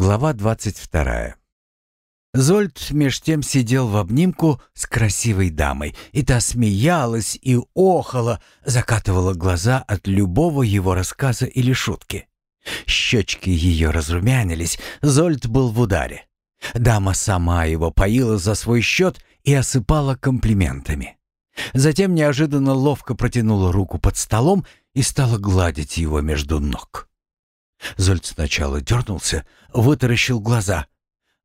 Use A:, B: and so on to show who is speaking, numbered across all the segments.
A: Глава двадцать вторая. Зольд меж тем сидел в обнимку с красивой дамой, и та смеялась и охала, закатывала глаза от любого его рассказа или шутки. Щечки ее разрумянились, Зольд был в ударе. Дама сама его поила за свой счет и осыпала комплиментами. Затем неожиданно ловко протянула руку под столом и стала гладить его между ног. Зольд сначала дернулся, вытаращил глаза,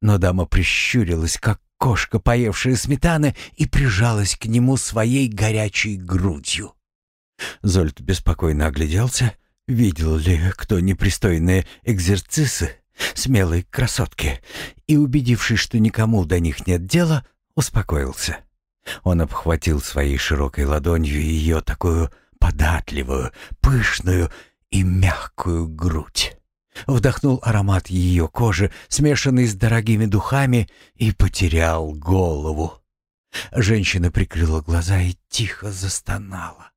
A: но дама прищурилась, как кошка, поевшая сметаны, и прижалась к нему своей горячей грудью. Зольд беспокойно огляделся, видел ли кто непристойные экзерцисы смелой красотки, и, убедившись, что никому до них нет дела, успокоился. Он обхватил своей широкой ладонью ее такую податливую, пышную и мягкую грудь. Вдохнул аромат ее кожи, смешанный с дорогими духами, и потерял голову. Женщина прикрыла глаза и тихо застонала.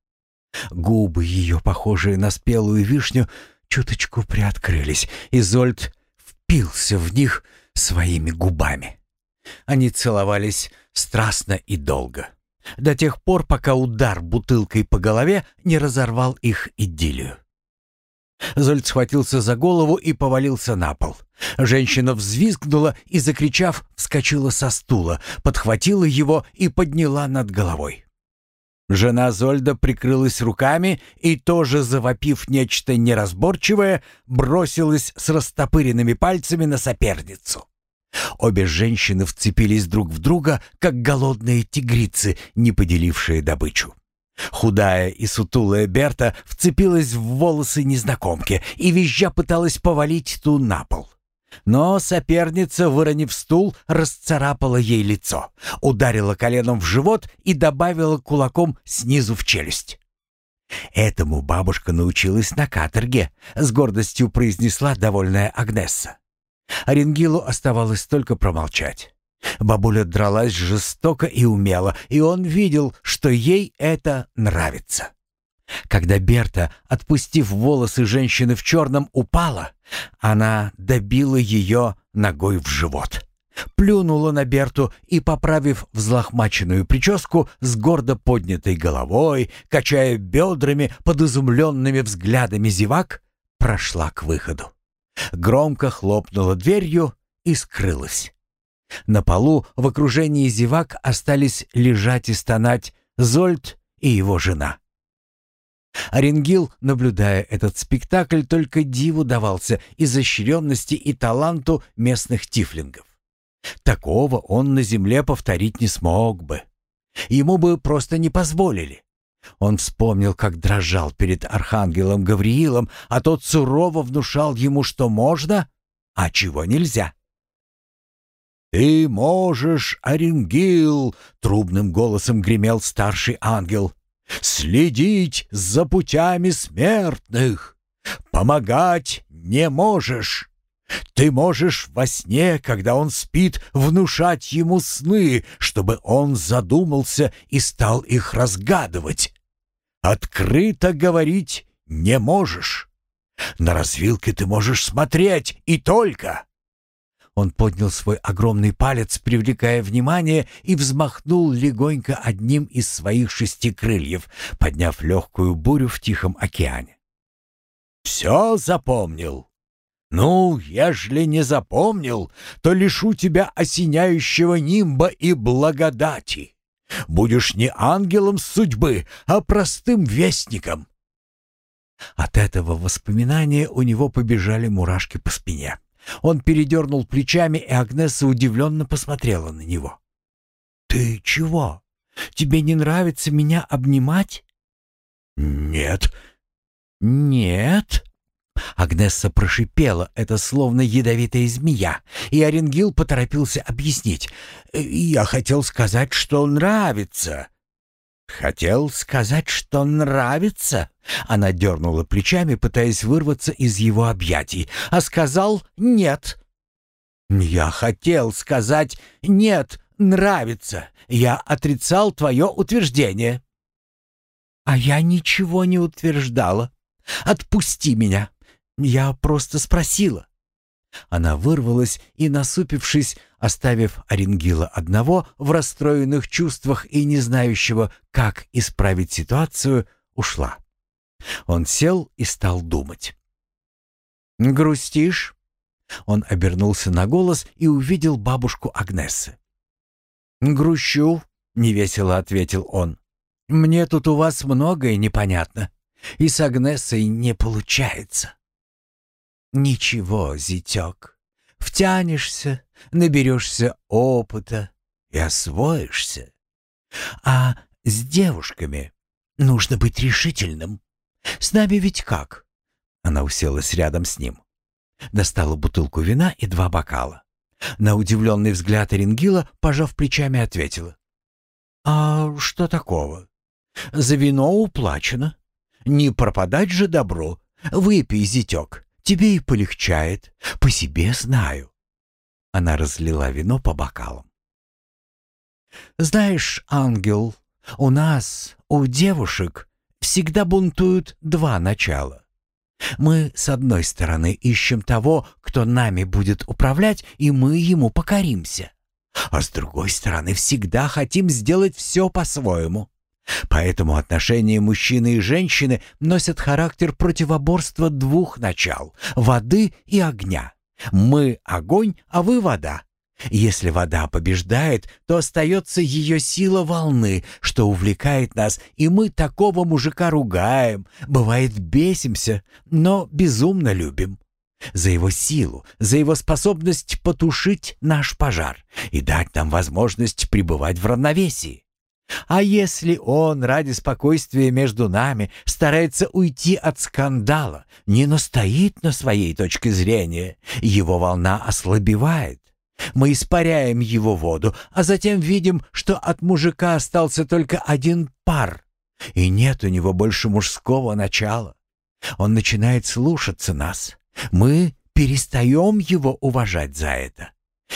A: Губы ее, похожие на спелую вишню, чуточку приоткрылись, и Зольд впился в них своими губами. Они целовались страстно и долго, до тех пор, пока удар бутылкой по голове не разорвал их идиллию. Зольд схватился за голову и повалился на пол. Женщина взвизгнула и, закричав, вскочила со стула, подхватила его и подняла над головой. Жена Зольда прикрылась руками и, тоже завопив нечто неразборчивое, бросилась с растопыренными пальцами на соперницу. Обе женщины вцепились друг в друга, как голодные тигрицы, не поделившие добычу. Худая и сутулая Берта вцепилась в волосы незнакомки и визжа пыталась повалить ту на пол. Но соперница, выронив стул, расцарапала ей лицо, ударила коленом в живот и добавила кулаком снизу в челюсть. «Этому бабушка научилась на каторге», — с гордостью произнесла довольная Агнесса. Оренгилу оставалось только промолчать. Бабуля дралась жестоко и умело, и он видел, что ей это нравится. Когда Берта, отпустив волосы женщины в черном, упала, она добила ее ногой в живот. Плюнула на Берту и, поправив взлохмаченную прическу, с гордо поднятой головой, качая бедрами под изумленными взглядами зевак, прошла к выходу. Громко хлопнула дверью и скрылась. На полу в окружении зевак остались лежать и стонать Зольд и его жена. Оренгил, наблюдая этот спектакль, только диву давался изощренности и таланту местных тифлингов. Такого он на земле повторить не смог бы. Ему бы просто не позволили. Он вспомнил, как дрожал перед архангелом Гавриилом, а тот сурово внушал ему, что можно, а чего нельзя. «Ты можешь, Оренгил!» — трубным голосом гремел старший ангел. «Следить за путями смертных! Помогать не можешь!» Ты можешь во сне, когда он спит, внушать ему сны, чтобы он задумался и стал их разгадывать. Открыто говорить не можешь. На развилке ты можешь смотреть и только. Он поднял свой огромный палец, привлекая внимание, и взмахнул легонько одним из своих шести крыльев, подняв легкую бурю в Тихом океане. «Все запомнил?» «Ну, ежели не запомнил, то лишу тебя осеняющего нимба и благодати. Будешь не ангелом судьбы, а простым вестником». От этого воспоминания у него побежали мурашки по спине. Он передернул плечами, и Агнеса удивленно посмотрела на него. «Ты чего? Тебе не нравится меня обнимать?» «Нет». «Нет?» Агнесса прошипела это словно ядовитая змея, и Оренгил поторопился объяснить. «Я хотел сказать, что нравится». «Хотел сказать, что нравится?» Она дернула плечами, пытаясь вырваться из его объятий, а сказал «нет». «Я хотел сказать «нет, нравится». Я отрицал твое утверждение». «А я ничего не утверждала. Отпусти меня. Я просто спросила». Она вырвалась и, насупившись, оставив Оренгила одного в расстроенных чувствах и не знающего, как исправить ситуацию, ушла. Он сел и стал думать. «Грустишь?» Он обернулся на голос и увидел бабушку Агнессы. «Грущу», — невесело ответил он. «Мне тут у вас многое непонятно, и с Агнессой не получается». «Ничего, зятек, втянешься, наберешься опыта и освоишься. А с девушками нужно быть решительным. С нами ведь как?» Она уселась рядом с ним. Достала бутылку вина и два бокала. На удивленный взгляд Оренгила, пожав плечами, ответила. «А что такого? За вино уплачено. Не пропадать же добро. Выпей, зятек, тебе и полегчает. По себе знаю». Она разлила вино по бокалам. «Знаешь, ангел, у нас, у девушек, всегда бунтуют два начала. Мы, с одной стороны, ищем того, кто нами будет управлять, и мы ему покоримся. А с другой стороны, всегда хотим сделать все по-своему. Поэтому отношения мужчины и женщины носят характер противоборства двух начал — воды и огня. Мы — огонь, а вы — вода. Если вода побеждает, то остается ее сила волны, что увлекает нас, и мы такого мужика ругаем, бывает бесимся, но безумно любим. За его силу, за его способность потушить наш пожар и дать нам возможность пребывать в равновесии. А если он ради спокойствия между нами старается уйти от скандала, не настоит на своей точке зрения, его волна ослабевает, мы испаряем его воду, а затем видим, что от мужика остался только один пар, и нет у него больше мужского начала. Он начинает слушаться нас. Мы перестаем его уважать за это.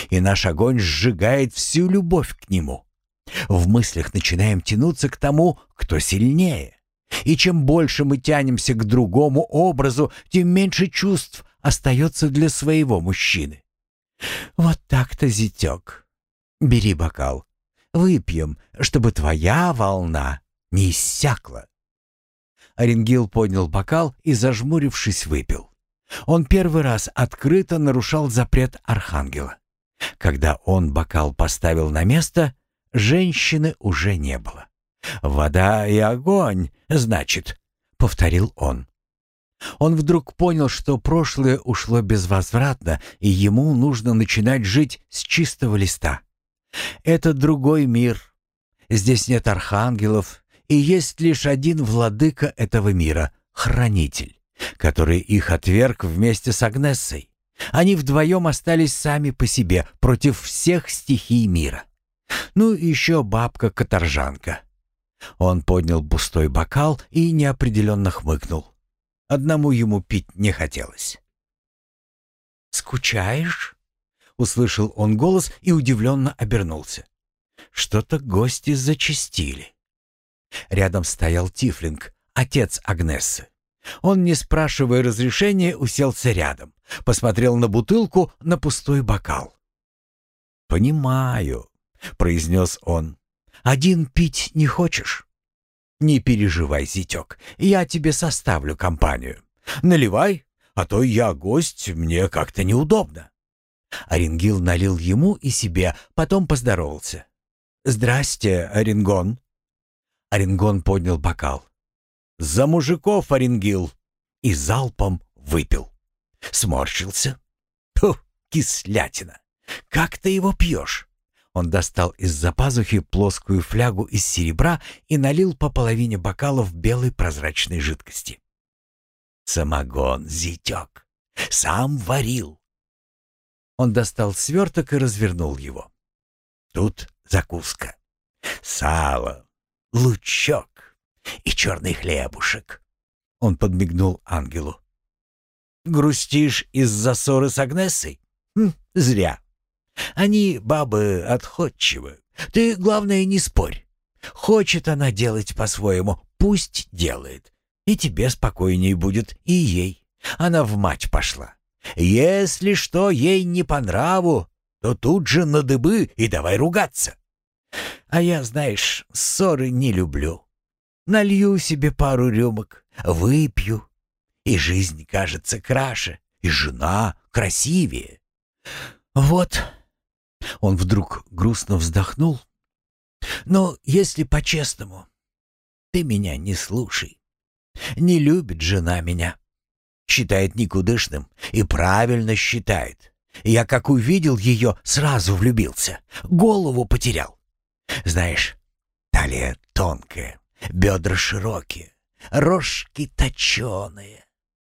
A: И наш огонь сжигает всю любовь к нему. В мыслях начинаем тянуться к тому, кто сильнее. И чем больше мы тянемся к другому образу, тем меньше чувств остается для своего мужчины. «Вот так-то, зятек. Бери бокал. Выпьем, чтобы твоя волна не иссякла». Оренгил поднял бокал и, зажмурившись, выпил. Он первый раз открыто нарушал запрет Архангела. Когда он бокал поставил на место, женщины уже не было. «Вода и огонь, значит», — повторил он. Он вдруг понял, что прошлое ушло безвозвратно, и ему нужно начинать жить с чистого листа. Это другой мир. Здесь нет архангелов, и есть лишь один владыка этого мира — хранитель, который их отверг вместе с Агнессой. Они вдвоем остались сами по себе против всех стихий мира. Ну и еще бабка-каторжанка. Он поднял пустой бокал и неопределенно хмыкнул. Одному ему пить не хотелось. «Скучаешь?» — услышал он голос и удивленно обернулся. Что-то гости зачастили. Рядом стоял Тифлинг, отец Агнессы. Он, не спрашивая разрешения, уселся рядом, посмотрел на бутылку, на пустой бокал. «Понимаю», — произнес он. «Один пить не хочешь?» «Не переживай, зятек, я тебе составлю компанию. Наливай, а то я гость, мне как-то неудобно». Оренгил налил ему и себе, потом поздоровался. «Здрасте, Оренгон». Оренгон поднял бокал. «За мужиков, Оренгил!» И залпом выпил. Сморщился. «Фу, кислятина! Как ты его пьешь?» Он достал из-за пазухи плоскую флягу из серебра и налил по половине бокалов белой прозрачной жидкости. «Самогон, зятек! Сам варил!» Он достал сверток и развернул его. Тут закуска. Сало, лучок и черный хлебушек. Он подмигнул ангелу. «Грустишь из-за ссоры с Агнессой? Хм, зря. Они, бабы, отходчивы. Ты, главное, не спорь. Хочет она делать по-своему, пусть делает. И тебе спокойней будет, и ей. Она в мать пошла. Если что ей не по нраву, то тут же на дыбы и давай ругаться. А я, знаешь, ссоры не люблю. Налью себе пару рюмок, выпью, и жизнь кажется краше, и жена красивее. Вот. Он вдруг грустно вздохнул. Но если по-честному, ты меня не слушай. Не любит жена меня. Считает никудышным и правильно считает. Я как увидел ее, сразу влюбился. Голову потерял. Знаешь, талия тонкая, бедра широкие, рожки точеные,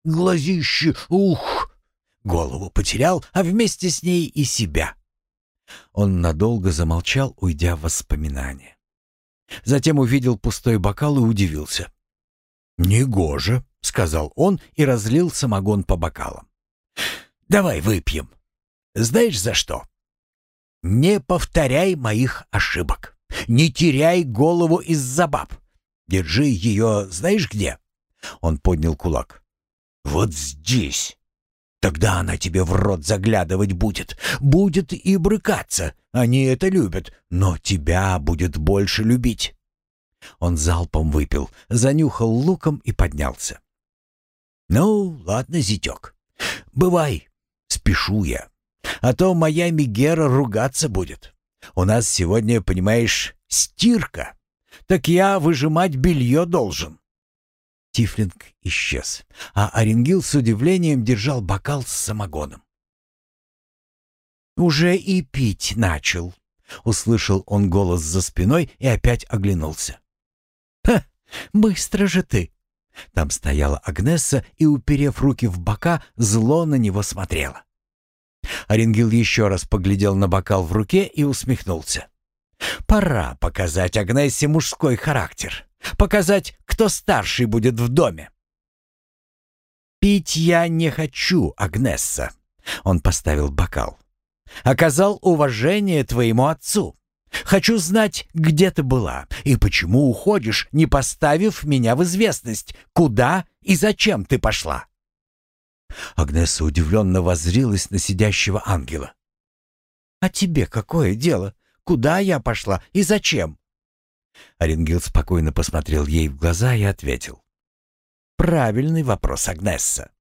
A: глазищи, ух! Голову потерял, а вместе с ней и себя. Он надолго замолчал, уйдя в воспоминания. Затем увидел пустой бокал и удивился. «Негоже», — сказал он и разлил самогон по бокалам. «Давай выпьем. Знаешь за что? Не повторяй моих ошибок. Не теряй голову из-за баб. Держи ее знаешь где?» Он поднял кулак. «Вот здесь. Тогда она тебе в рот заглядывать будет. Будет и брыкаться. Они это любят. Но тебя будет больше любить. Он залпом выпил, занюхал луком и поднялся. «Ну, ладно, зятек. Бывай. Спешу я. А то моя Мигера ругаться будет. У нас сегодня, понимаешь, стирка. Так я выжимать белье должен». Тифлинг исчез, а Оренгил с удивлением держал бокал с самогоном. «Уже и пить начал», — услышал он голос за спиной и опять оглянулся. «Ха! Быстро же ты!» Там стояла Агнесса и, уперев руки в бока, зло на него смотрела. Оренгил еще раз поглядел на бокал в руке и усмехнулся. «Пора показать Агнессе мужской характер. Показать, кто старший будет в доме». «Пить я не хочу, Агнесса», — он поставил бокал. «Оказал уважение твоему отцу. Хочу знать, где ты была и почему уходишь, не поставив меня в известность, куда и зачем ты пошла». Агнеса удивленно воззрилась на сидящего ангела. «А тебе какое дело? Куда я пошла и зачем?» Оренгил спокойно посмотрел ей в глаза и ответил. «Правильный вопрос, Агнесса.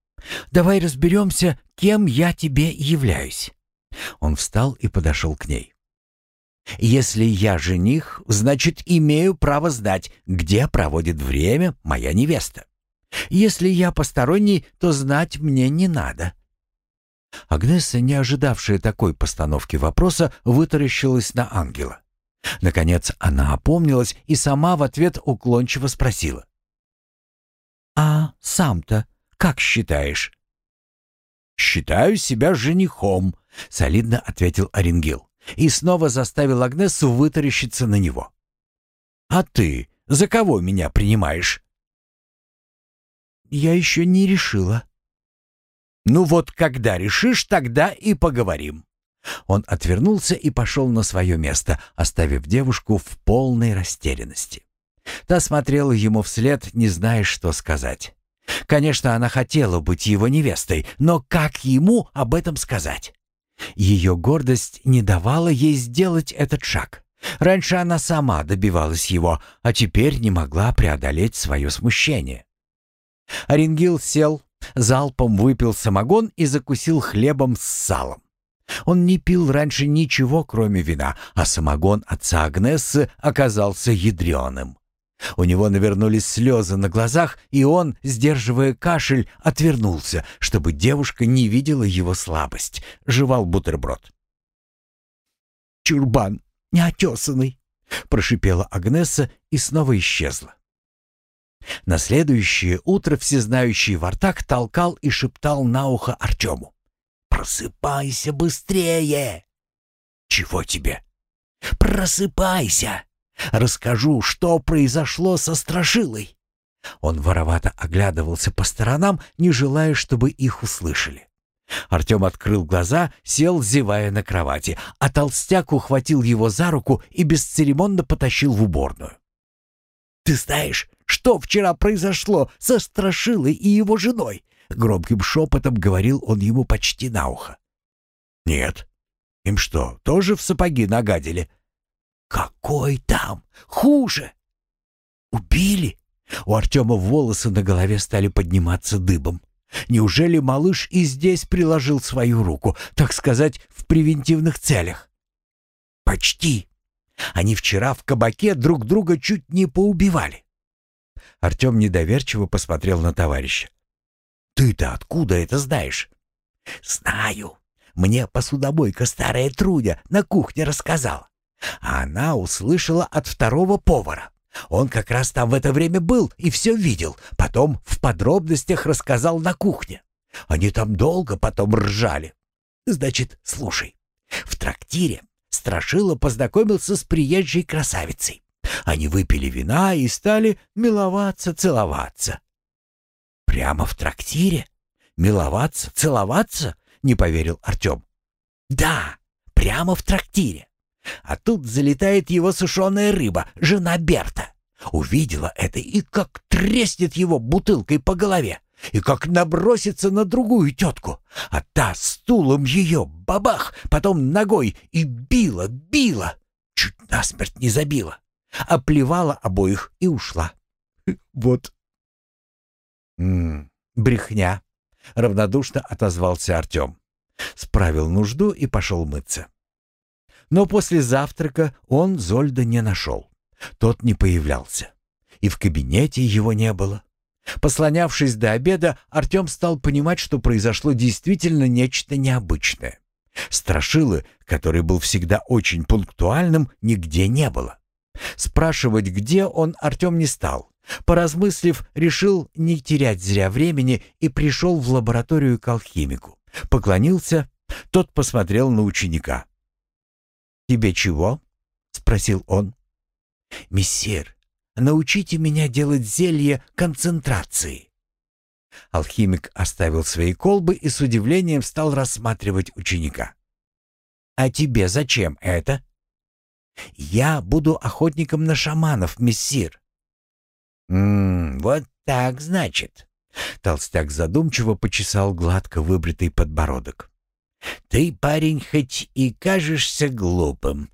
A: Давай разберемся, кем я тебе являюсь». Он встал и подошел к ней. Если я жених, значит, имею право знать, где проводит время моя невеста. Если я посторонний, то знать мне не надо». Агнесса, не ожидавшая такой постановки вопроса, вытаращилась на ангела. Наконец она опомнилась и сама в ответ уклончиво спросила. «А сам-то как считаешь?» «Считаю себя женихом», — солидно ответил Оренгил и снова заставил Агнесу вытаращиться на него. «А ты за кого меня принимаешь?» «Я еще не решила». «Ну вот, когда решишь, тогда и поговорим». Он отвернулся и пошел на свое место, оставив девушку в полной растерянности. Та смотрела ему вслед, не зная, что сказать. Конечно, она хотела быть его невестой, но как ему об этом сказать? Ее гордость не давала ей сделать этот шаг. Раньше она сама добивалась его, а теперь не могла преодолеть свое смущение. Оренгил сел, залпом выпил самогон и закусил хлебом с салом. Он не пил раньше ничего, кроме вина, а самогон отца Агнессы оказался ядреным. У него навернулись слезы на глазах, и он, сдерживая кашель, отвернулся, чтобы девушка не видела его слабость. Жевал бутерброд. «Чурбан, неотесанный!» — прошипела Агнеса и снова исчезла. На следующее утро всезнающий Вартак толкал и шептал на ухо Артему. «Просыпайся быстрее!» «Чего тебе?» «Просыпайся!» Расскажу, что произошло со Страшилой». Он воровато оглядывался по сторонам, не желая, чтобы их услышали. Артем открыл глаза, сел, зевая на кровати, а толстяк ухватил его за руку и бесцеремонно потащил в уборную. «Ты знаешь, что вчера произошло со Страшилой и его женой? Громким шепотом говорил он ему почти на ухо. «Нет. Им что, тоже в сапоги нагадили?» «Какой там? Хуже!» «Убили?» У Артема волосы на голове стали подниматься дыбом. Неужели малыш и здесь приложил свою руку, так сказать, в превентивных целях? Почти. Они вчера в кабаке друг друга чуть не поубивали. Артем недоверчиво посмотрел на товарища. «Ты-то откуда это знаешь?» «Знаю. Мне посудомойка старая Трудя на кухне рассказала. А она услышала от второго повара. Он как раз там в это время был и все видел. Потом в подробностях рассказал на кухне. Они там долго потом ржали. Значит, слушай. В трактире Страшила познакомился с приезжей красавицей. Они выпили вина и стали миловаться, целоваться. «Прямо в трактире? Миловаться, целоваться?» — не поверил Артем. «Да, прямо в трактире. А тут залетает его сушеная рыба, жена Берта. Увидела это и как треснет его бутылкой по голове, и как набросится на другую тетку. А та стулом ее, бабах, потом ногой и била, била. Чуть насмерть не забила. Оплевала обоих и ушла. Вот. «М -м, брехня», — равнодушно отозвался Артем. Справил нужду и пошел мыться. Но после завтрака он Зольда не нашел. Тот не появлялся. И в кабинете его не было. Послонявшись до обеда, Артем стал понимать, что произошло действительно нечто необычное. Страшилы, который был всегда очень пунктуальным, нигде не было. Спрашивать, где он, Артем не стал. Поразмыслив, решил не терять зря времени и пришел в лабораторию к алхимику. Поклонился, тот посмотрел на ученика. «Тебе чего?» — спросил он. «Мессир, научите меня делать зелье концентрации». Алхимик оставил свои колбы и с удивлением стал рассматривать ученика. «А тебе зачем это?» «Я буду охотником на шаманов, мессир». «М -м, вот так, значит». Толстяк задумчиво почесал гладко выбритый подбородок. Ты, парень, хоть и кажешься глупым,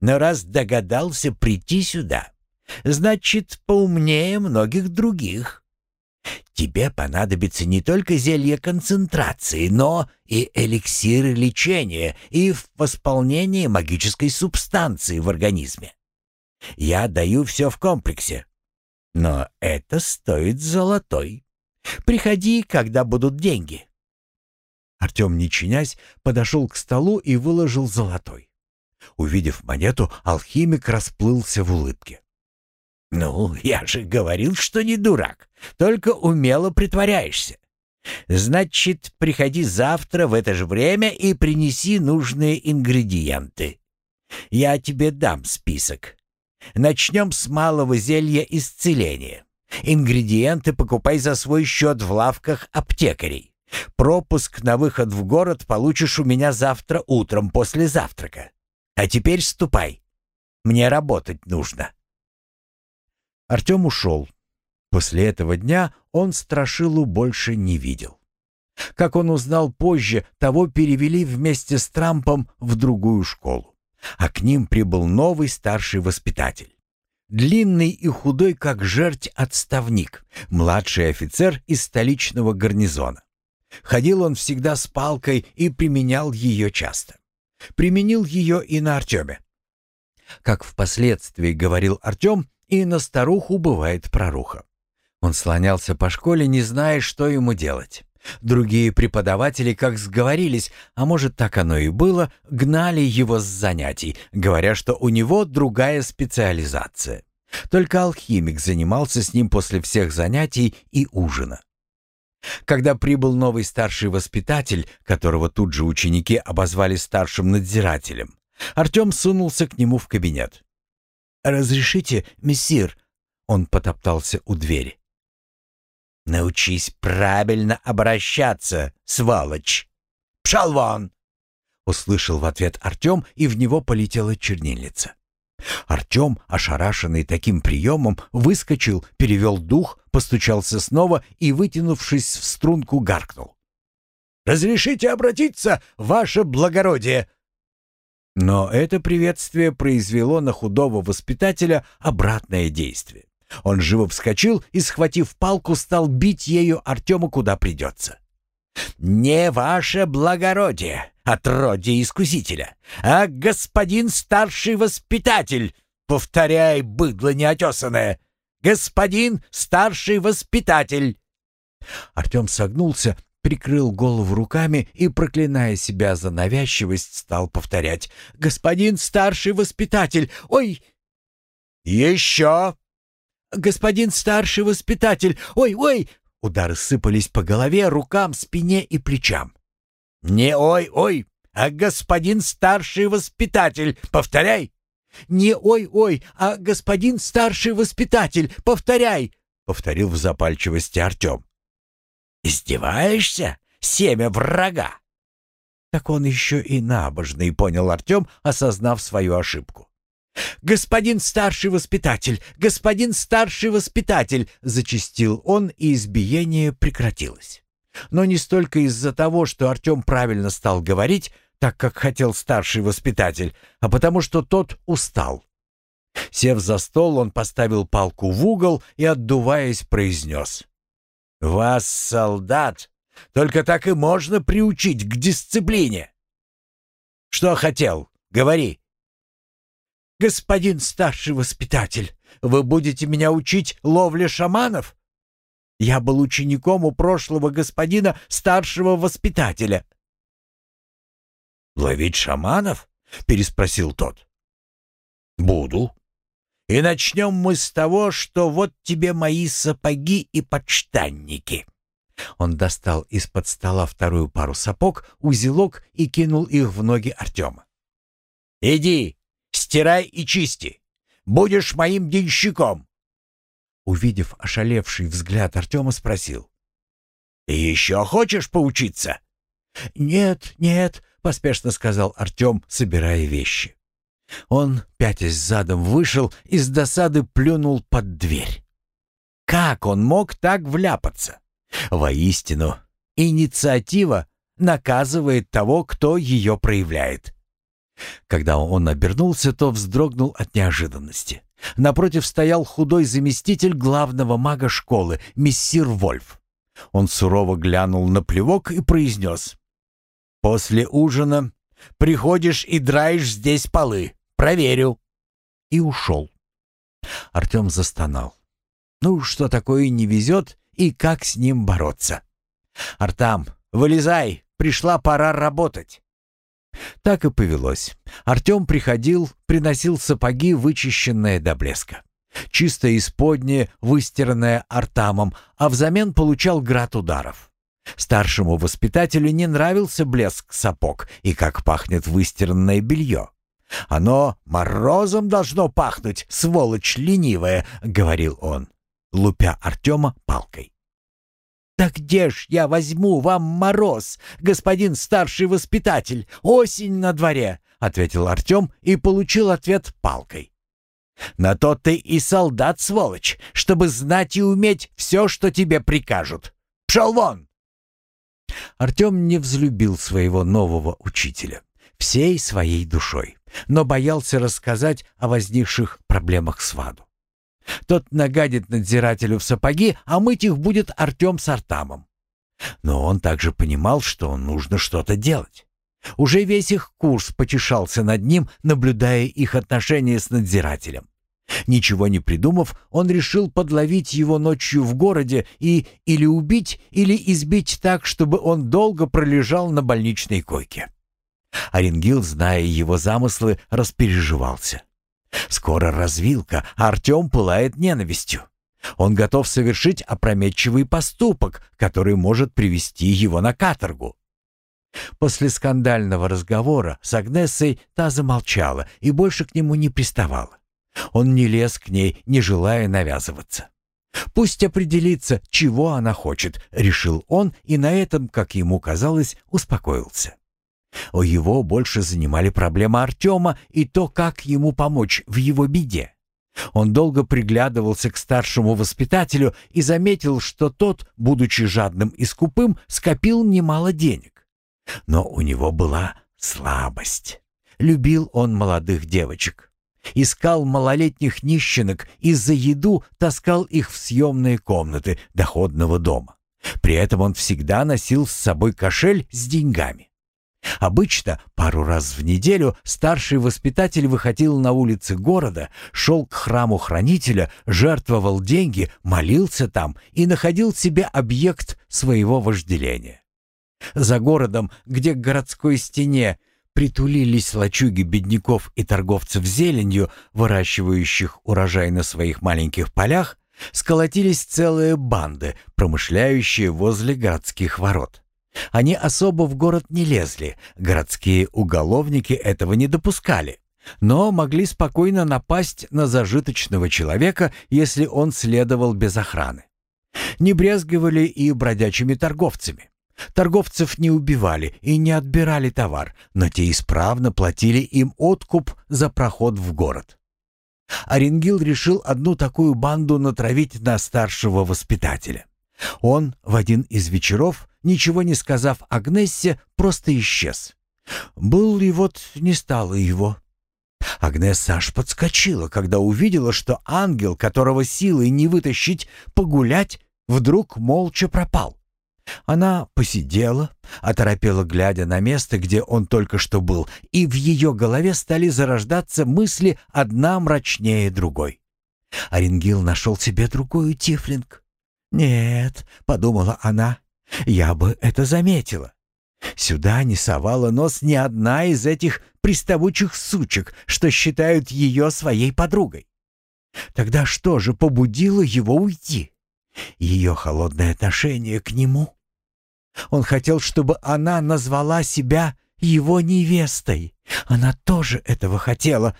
A: но раз догадался прийти сюда, значит, поумнее многих других. Тебе понадобится не только зелье концентрации, но и эликсиры лечения и в восполнении магической субстанции в организме. Я даю все в комплексе. Но это стоит золотой. Приходи, когда будут деньги. Артем, не чинясь, подошел к столу и выложил золотой. Увидев монету, алхимик расплылся в улыбке. «Ну, я же говорил, что не дурак, только умело притворяешься. Значит, приходи завтра в это же время и принеси нужные ингредиенты. Я тебе дам список. Начнем с малого зелья исцеления. Ингредиенты покупай за свой счет в лавках аптекарей. Пропуск на выход в город получишь у меня завтра утром после завтрака. А теперь ступай. Мне работать нужно». Артем ушел. После этого дня он Страшилу больше не видел. Как он узнал позже, того перевели вместе с Трампом в другую школу, а к ним прибыл новый старший воспитатель. Длинный и худой, как жерть отставник, младший офицер из столичного гарнизона. Ходил он всегда с палкой и применял ее часто. Применил ее и на Артеме. Как впоследствии говорил Артем, и на старуху бывает проруха. Он слонялся по школе, не зная, что ему делать. Другие преподаватели, как сговорились, а может так оно и было, гнали его с занятий, говоря, что у него другая специализация. Только алхимик занимался с ним после всех занятий и ужина. Когда прибыл новый старший воспитатель, которого тут же ученики обозвали старшим надзирателем, Артем сунулся к нему в кабинет. «Разрешите, мессир?» Он потоптался у двери. «Научись правильно обращаться, сволочь! Пшал вон!» Услышал в ответ Артем, и в него полетела чернильница. Артем, ошарашенный таким приемом, выскочил, перевел дух, постучался снова и, вытянувшись в струнку, гаркнул. «Разрешите обратиться, ваше благородие!» Но это приветствие произвело на худого воспитателя обратное действие. Он живо вскочил и, схватив палку, стал бить ею Артема куда придется. «Не ваше благородие, отродье искусителя, а господин старший воспитатель!» «Повторяй, быдло неотесанное! Господин старший воспитатель!» Артем согнулся, прикрыл голову руками и, проклиная себя за навязчивость, стал повторять. «Господин старший воспитатель! Ой!» «Еще!» «Господин старший воспитатель! Ой, ой!» Удары сыпались по голове, рукам, спине и плечам. «Не ой-ой, а господин старший воспитатель! Повторяй!» «Не ой-ой, а господин старший воспитатель! Повторяй!» — повторил в запальчивости Артем. «Издеваешься? Семя врага!» Так он еще и набожный, понял Артем, осознав свою ошибку. «Господин старший воспитатель! Господин старший воспитатель!» — зачистил он, и избиение прекратилось. Но не столько из-за того, что Артем правильно стал говорить, так как хотел старший воспитатель, а потому что тот устал. Сев за стол, он поставил палку в угол и, отдуваясь, произнес. «Вас, солдат, только так и можно приучить к дисциплине». «Что хотел? Говори». «Господин старший воспитатель, вы будете меня учить ловле шаманов?» «Я был учеником у прошлого господина старшего воспитателя». «Ловить шаманов?» — переспросил тот. «Буду. И начнем мы с того, что вот тебе мои сапоги и подштанники». Он достал из-под стола вторую пару сапог, узелок и кинул их в ноги Артема. «Иди, стирай и чисти. Будешь моим денщиком». Увидев ошалевший взгляд Артема, спросил. еще хочешь поучиться?» «Нет, нет», — поспешно сказал Артем, собирая вещи. Он, пятясь задом, вышел и с досады плюнул под дверь. Как он мог так вляпаться? Воистину, инициатива наказывает того, кто ее проявляет. Когда он обернулся, то вздрогнул от неожиданности. Напротив стоял худой заместитель главного мага школы, мессир Вольф. Он сурово глянул на плевок и произнес. «После ужина приходишь и драешь здесь полы. Проверю». И ушел. Артем застонал. «Ну, что такое не везет и как с ним бороться?» «Артам, вылезай, пришла пора работать». Так и повелось. Артем приходил, приносил сапоги, вычищенные до блеска. Чисто исподнее, выстиранное Артамом, а взамен получал град ударов. Старшему воспитателю не нравился блеск сапог и как пахнет выстиранное белье. «Оно морозом должно пахнуть, сволочь ленивая», — говорил он, лупя Артема палкой. «Так где ж я возьму вам мороз, господин старший воспитатель? Осень на дворе!» — ответил Артем и получил ответ палкой. «На то ты и солдат, сволочь, чтобы знать и уметь все, что тебе прикажут. Пшел вон!» Артем не взлюбил своего нового учителя всей своей душой, но боялся рассказать о возникших проблемах с Ваду. Тот нагадит надзирателю в сапоги, а мыть их будет Артем с Артамом. Но он также понимал, что нужно что-то делать. Уже весь их курс потешался над ним, наблюдая их отношения с надзирателем. Ничего не придумав, он решил подловить его ночью в городе и или убить, или избить так, чтобы он долго пролежал на больничной койке. Оренгил, зная его замыслы, распереживался. Скоро развилка, а Артем пылает ненавистью. Он готов совершить опрометчивый поступок, который может привести его на каторгу. После скандального разговора с Агнессой та замолчала и больше к нему не приставала. Он не лез к ней, не желая навязываться. «Пусть определится, чего она хочет», — решил он и на этом, как ему казалось, успокоился. О его больше занимали проблемы Артема и то, как ему помочь в его беде. Он долго приглядывался к старшему воспитателю и заметил, что тот, будучи жадным и скупым, скопил немало денег. Но у него была слабость. Любил он молодых девочек. Искал малолетних нищенок и за еду таскал их в съемные комнаты доходного дома. При этом он всегда носил с собой кошель с деньгами. Обычно пару раз в неделю старший воспитатель выходил на улицы города, шел к храму хранителя, жертвовал деньги, молился там и находил себе объект своего вожделения. За городом, где к городской стене притулились лачуги бедняков и торговцев зеленью, выращивающих урожай на своих маленьких полях, сколотились целые банды, промышляющие возле городских ворот. Они особо в город не лезли, городские уголовники этого не допускали, но могли спокойно напасть на зажиточного человека, если он следовал без охраны. Не брезговали и бродячими торговцами. Торговцев не убивали и не отбирали товар, но те исправно платили им откуп за проход в город. Оренгил решил одну такую банду натравить на старшего воспитателя. Он в один из вечеров, ничего не сказав Агнессе, просто исчез. Был ли вот не стало его. Агнесса аж подскочила, когда увидела, что ангел, которого силой не вытащить погулять, вдруг молча пропал. Она посидела, оторопела, глядя на место, где он только что был, и в ее голове стали зарождаться мысли одна мрачнее другой. Оренгил нашел себе другую тифлинг. «Нет», — подумала она, — «я бы это заметила. Сюда не совала нос ни одна из этих приставучих сучек, что считают ее своей подругой. Тогда что же побудило его уйти? Ее холодное отношение к нему? Он хотел, чтобы она назвала себя его невестой. Она тоже этого хотела,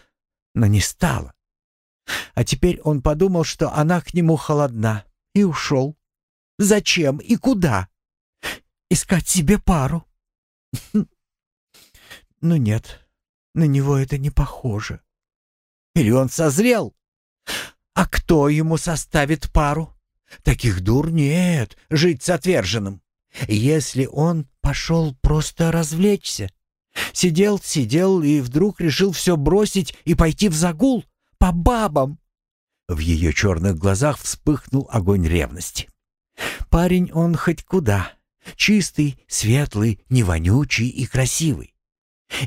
A: но не стала. А теперь он подумал, что она к нему холодна, и ушел. Зачем и куда? Искать себе пару. Ну нет, на него это не похоже. Или он созрел? А кто ему составит пару? Таких дур нет, жить с отверженным. Если он пошел просто развлечься. Сидел, сидел и вдруг решил все бросить и пойти в загул по бабам. В ее черных глазах вспыхнул огонь ревности. Парень он хоть куда. Чистый, светлый, невонючий и красивый.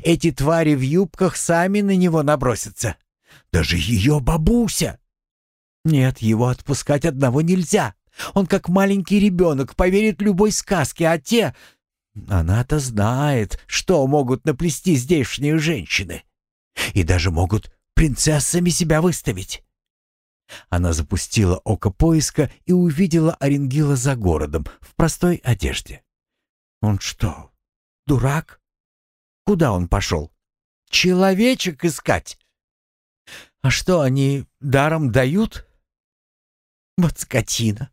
A: Эти твари в юбках сами на него набросятся. Даже ее бабуся. Нет, его отпускать одного нельзя. Он как маленький ребенок поверит любой сказке, а те... Она-то знает, что могут наплести здешние женщины. И даже могут принцессами себя выставить. Она запустила око поиска и увидела Оренгила за городом в простой одежде. Он что, дурак? Куда он пошел? Человечек искать. А что они даром дают? Вот скотина.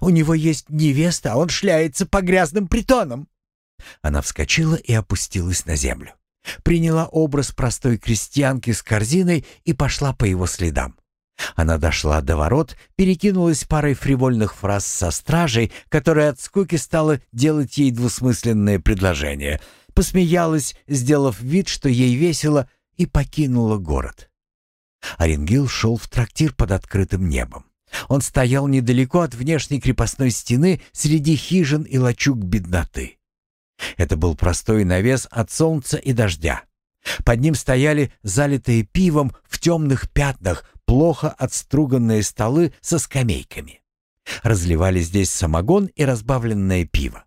A: У него есть невеста, а он шляется по грязным притонам. Она вскочила и опустилась на землю. Приняла образ простой крестьянки с корзиной и пошла по его следам. Она дошла до ворот, перекинулась парой фривольных фраз со стражей, которая от скуки стала делать ей двусмысленное предложение, посмеялась, сделав вид, что ей весело, и покинула город. Оренгил шел в трактир под открытым небом. Он стоял недалеко от внешней крепостной стены среди хижин и лачуг бедноты. Это был простой навес от солнца и дождя. Под ним стояли залитые пивом в темных пятнах плохо отструганные столы со скамейками. Разливали здесь самогон и разбавленное пиво.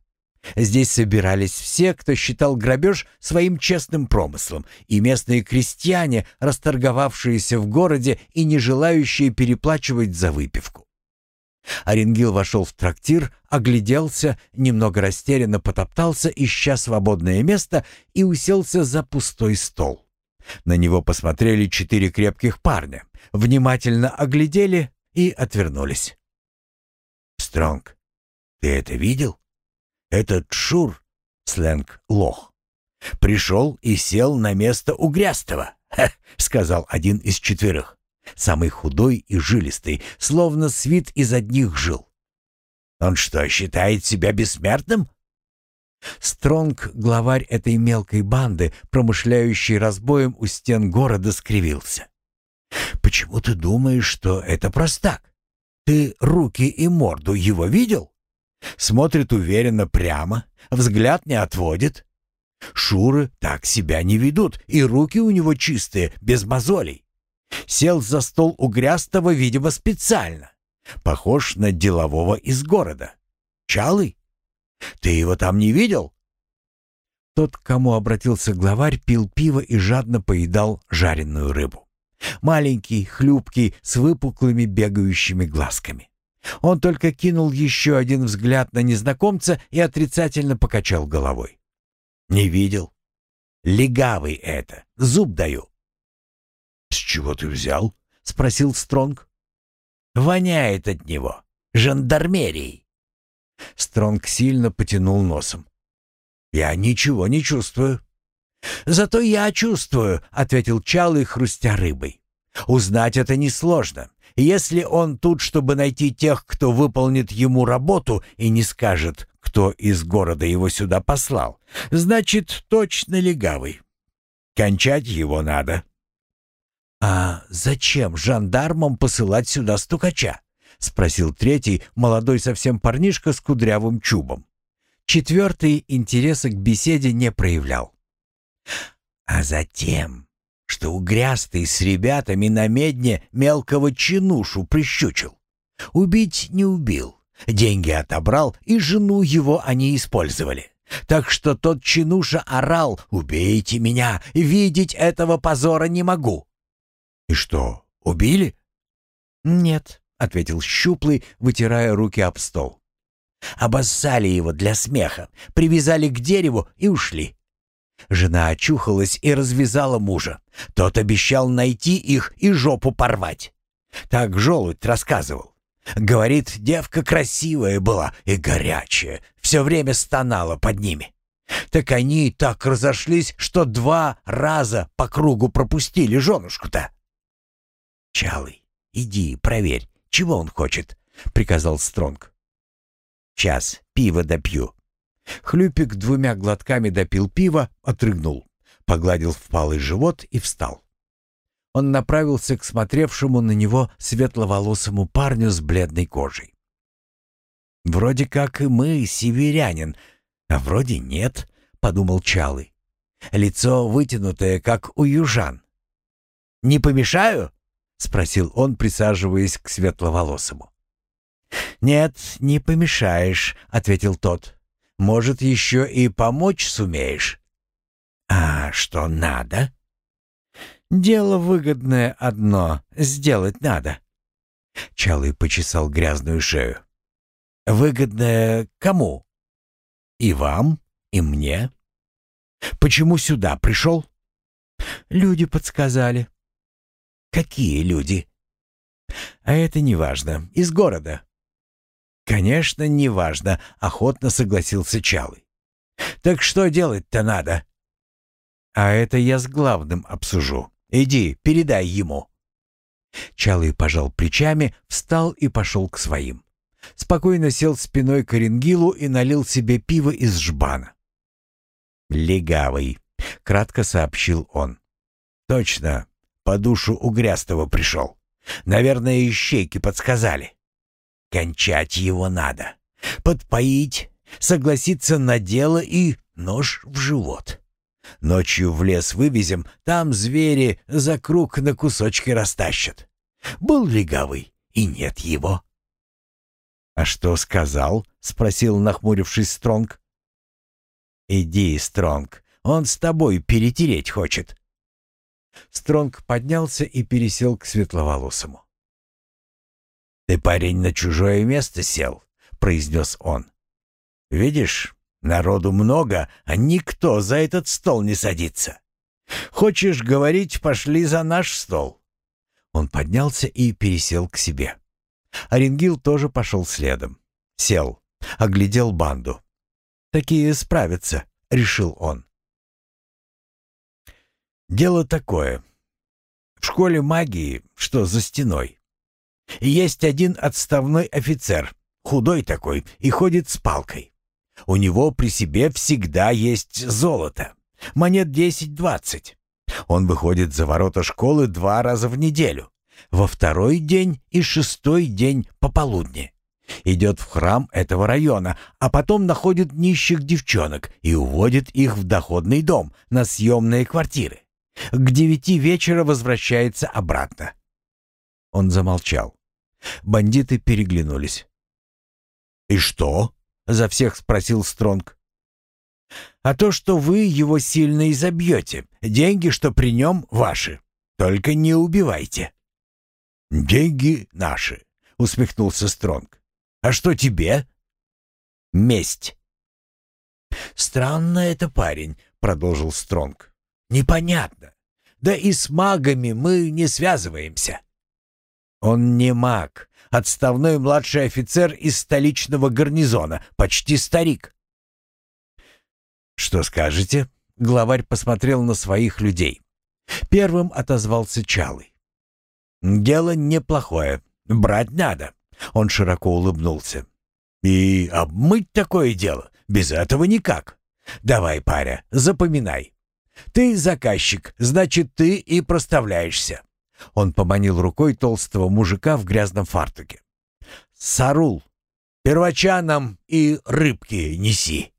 A: Здесь собирались все, кто считал грабеж своим честным промыслом, и местные крестьяне, расторговавшиеся в городе и не желающие переплачивать за выпивку. Оренгил вошел в трактир, огляделся, немного растерянно потоптался, ища свободное место, и уселся за пустой стол. На него посмотрели четыре крепких парня, внимательно оглядели и отвернулись. «Стронг, ты это видел?» «Этот Шур, сленг лох, Пришел и сел на место Угрястого, — сказал один из четверых. Самый худой и жилистый, словно свит из одних жил. «Он что, считает себя бессмертным?» Стронг, главарь этой мелкой банды, промышляющей разбоем у стен города, скривился. «Почему ты думаешь, что это простак? Ты руки и морду его видел? Смотрит уверенно прямо, взгляд не отводит. Шуры так себя не ведут, и руки у него чистые, без мозолей. Сел за стол у Грястого, видимо, специально. Похож на делового из города. Чалый? Ты его там не видел?» Тот, к кому обратился главарь, пил пиво и жадно поедал жареную рыбу. Маленький, хлюпкий, с выпуклыми бегающими глазками. Он только кинул еще один взгляд на незнакомца и отрицательно покачал головой. «Не видел. Легавый это, зуб даю». «С чего ты взял?» — спросил Стронг. «Воняет от него. Жандармерией». Стронг сильно потянул носом. «Я ничего не чувствую». «Зато я чувствую», — ответил Чалый, хрустя рыбой. «Узнать это несложно. Если он тут, чтобы найти тех, кто выполнит ему работу, и не скажет, кто из города его сюда послал, значит, точно легавый. Кончать его надо». «А зачем жандармам посылать сюда стукача?» — спросил третий, молодой совсем парнишка с кудрявым чубом. Четвертый интереса к беседе не проявлял. «А затем, что угрястый с ребятами на медне мелкого чинушу прищучил. Убить не убил, деньги отобрал, и жену его они использовали. Так что тот чинуша орал «Убейте меня! Видеть этого позора не могу!» «И что, убили?» «Нет», ответил щуплый, вытирая руки об стол. Обоссали его для смеха, привязали к дереву и ушли. Жена очухалась и развязала мужа. Тот обещал найти их и жопу порвать. Так желудь рассказывал. Говорит, девка красивая была и горячая, все время стонала под ними. Так они так разошлись, что два раза по кругу пропустили женушку-то. Чалый, иди проверь, чего он хочет?» — приказал Стронг. «Час, пиво допью». Хлюпик двумя глотками допил пиво, отрыгнул, погладил впалый живот и встал. Он направился к смотревшему на него светловолосому парню с бледной кожей. «Вроде как и мы, северянин, а вроде нет», — подумал Чалый. «Лицо вытянутое, как у южан». «Не помешаю?» — спросил он, присаживаясь к светловолосому. «Нет, не помешаешь», — ответил тот. «Может, еще и помочь сумеешь». «А что надо?» «Дело выгодное одно, сделать надо». Чалый почесал грязную шею. «Выгодное кому?» «И вам, и мне». «Почему сюда пришел?» «Люди подсказали». Какие люди? А это не важно. Из города. Конечно, не важно, охотно согласился Чалый. Так что делать-то надо? А это я с главным обсужу. Иди, передай ему. Чалый пожал плечами, встал и пошел к своим. Спокойно сел спиной к Оренгилу и налил себе пиво из жбана. «Легавый», — кратко сообщил он. «Точно, по душу Угрястого пришел. Наверное, ищейки подсказали. Кончать его надо. Подпоить, согласиться на дело и нож в живот. Ночью в лес вывезем, там звери за круг на кусочки растащат. Был легавый, и нет его. «А что сказал?» — спросил, нахмурившись Стронг. «Иди, Стронг, он с тобой перетереть хочет». Стронг поднялся и пересел к светловолосому. «Ты, парень, на чужое место сел», — произнес он. «Видишь, народу много, а никто за этот стол не садится. Хочешь говорить, пошли за наш стол». Он поднялся и пересел к себе. Оренгил тоже пошел следом. Сел, оглядел банду. «Такие справятся», — решил он. Дело такое. В школе магии, что за стеной, есть один отставной офицер, худой такой, и ходит с палкой. У него при себе всегда есть золото, монет 10-20. Он выходит за ворота школы два раза в неделю, во второй день и шестой день пополудни. Идет в храм этого района, а потом находит нищих девчонок и уводит их в доходный дом на съемные квартиры. К девяти вечера возвращается обратно. Он замолчал. Бандиты переглянулись. «И что?» — за всех спросил Стронг. «А то, что вы его сильно изобьете. Деньги, что при нем, ваши. Только не убивайте». «Деньги наши», — усмехнулся Стронг. «А что тебе?» «Месть». «Странно это парень», — продолжил Стронг. «Непонятно. Да и с магами мы не связываемся». «Он не маг, отставной младший офицер из столичного гарнизона, почти старик». «Что скажете?» — главарь посмотрел на своих людей. Первым отозвался Чалый. «Дело неплохое. Брать надо». Он широко улыбнулся. «И обмыть такое дело? Без этого никак. Давай, паря, запоминай. Ты заказчик, значит, ты и проставляешься. Он поманил рукой толстого мужика в грязном фартуке. «Сарул, первача нам и рыбки неси!»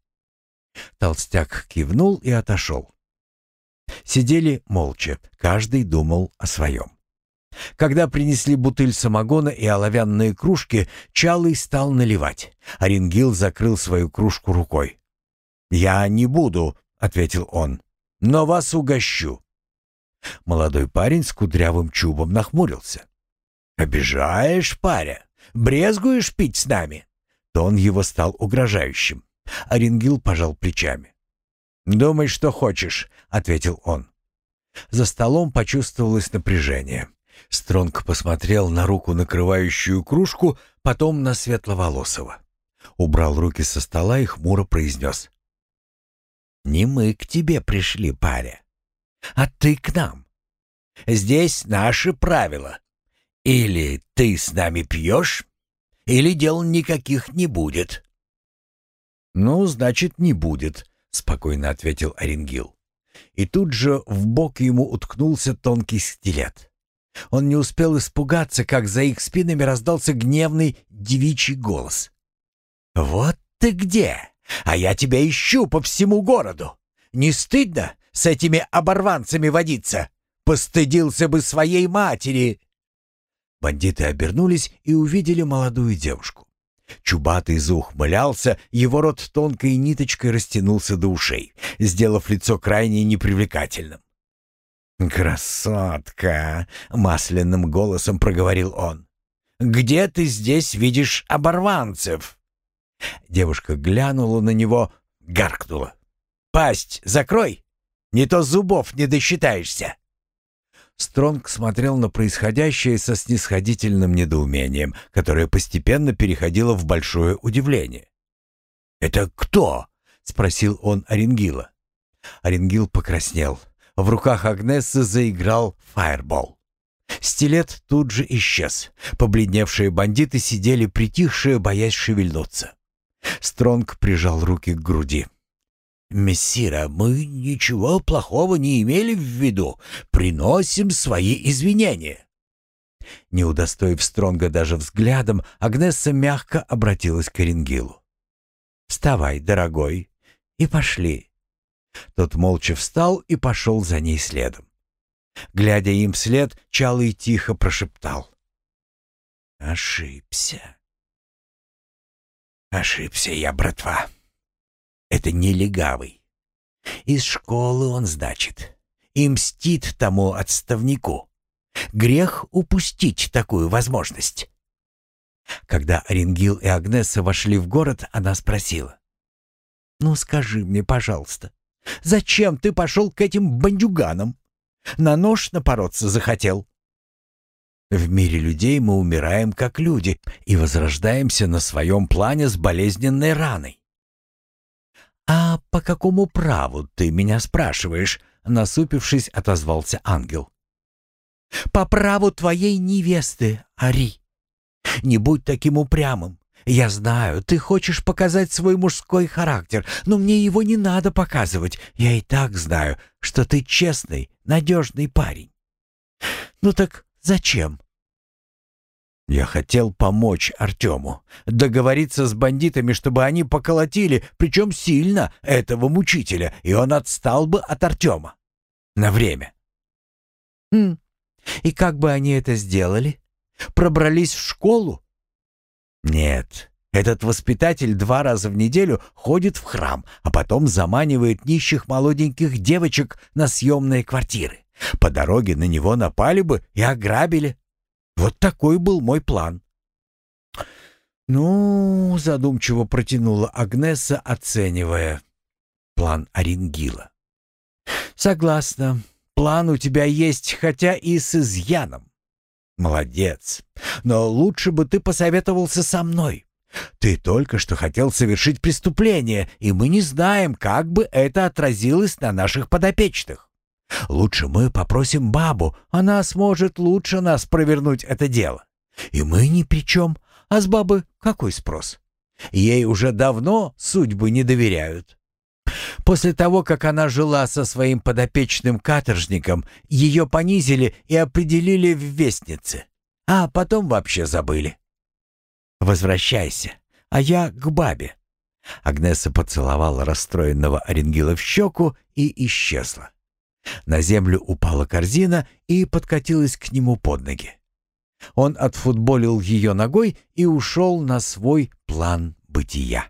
A: Толстяк кивнул и отошел. Сидели молча, каждый думал о своем. Когда принесли бутыль самогона и оловянные кружки, Чалый стал наливать. Оренгил закрыл свою кружку рукой. «Я не буду», — ответил он, — «но вас угощу. Молодой парень с кудрявым чубом нахмурился. «Обижаешь, паря? Брезгуешь пить с нами?» Тон его стал угрожающим. Оренгил пожал плечами. «Думай, что хочешь», — ответил он. За столом почувствовалось напряжение. Стронг посмотрел на руку, накрывающую кружку, потом на Светловолосого. Убрал руки со стола и хмуро произнес. «Не мы к тебе пришли, паря а ты к нам. Здесь наши правила. Или ты с нами пьешь, или дел никаких не будет». «Ну, значит, не будет», — спокойно ответил Оренгил. И тут же в бок ему уткнулся тонкий стилет. Он не успел испугаться, как за их спинами раздался гневный девичий голос. «Вот ты где! А я тебя ищу по всему городу! Не стыдно с этими оборванцами водиться. Постыдился бы своей матери!» Бандиты обернулись и увидели молодую девушку. Чубатый заухмылялся, его рот тонкой ниточкой растянулся до ушей, сделав лицо крайне непривлекательным. «Красотка!» — масляным голосом проговорил он. «Где ты здесь видишь оборванцев?» Девушка глянула на него, гаркнула. «Пасть закрой!» Не то зубов не досчитаешься!» Стронг смотрел на происходящее со снисходительным недоумением, которое постепенно переходило в большое удивление. «Это кто?» — спросил он Оренгила. Оренгил покраснел. В руках Агнессы заиграл фаербол. Стилет тут же исчез. Побледневшие бандиты сидели притихшие, боясь шевельнуться. Стронг прижал руки к груди. «Мессира, мы ничего плохого не имели в виду. Приносим свои извинения». Не удостоив Стронга даже взглядом, Агнесса мягко обратилась к Оренгилу. «Вставай, дорогой, и пошли». Тот молча встал и пошел за ней следом. Глядя им вслед, Чалый тихо прошептал. «Ошибся. Ошибся я, братва». Это не легавый. Из школы он, значит, и мстит тому отставнику. Грех упустить такую возможность. Когда Оренгил и Агнесса вошли в город, она спросила. «Ну скажи мне, пожалуйста, зачем ты пошел к этим бандюганам? На нож напороться захотел?» В мире людей мы умираем как люди и возрождаемся на своем плане с болезненной раной. «А по какому праву ты меня спрашиваешь?» — насупившись, отозвался ангел. «По праву твоей невесты, Ари. Не будь таким упрямым. Я знаю, ты хочешь показать свой мужской характер, но мне его не надо показывать. Я и так знаю, что ты честный, надежный парень. Ну так зачем? Я хотел помочь Артему, договориться с бандитами, чтобы они поколотили, причем сильно, этого мучителя, и он отстал бы от Артема. На время. Хм, и как бы они это сделали? Пробрались в школу? Нет, этот воспитатель два раза в неделю ходит в храм, а потом заманивает нищих молоденьких девочек на съемные квартиры. По дороге на него напали бы и ограбили. Вот такой был мой план. «Ну, — задумчиво протянула Агнеса, оценивая план Оренгила. «Согласна. План у тебя есть, хотя и с изъяном. Молодец. Но лучше бы ты посоветовался со мной. Ты только что хотел совершить преступление, и мы не знаем, как бы это отразилось на наших подопечных. Лучше мы попросим бабу, она сможет лучше нас провернуть это дело. И мы ни при чем, а с бабы какой спрос? Ей уже давно судьбы не доверяют. После того, как она жила со своим подопечным каторжником, ее понизили и определили в вестнице, а потом вообще забыли. «Возвращайся, а я к бабе». Агнеса поцеловала расстроенного Оренгила в щеку и исчезла. На землю упала корзина и подкатилась к нему под ноги. Он отфутболил ее ногой и ушел на свой план бытия.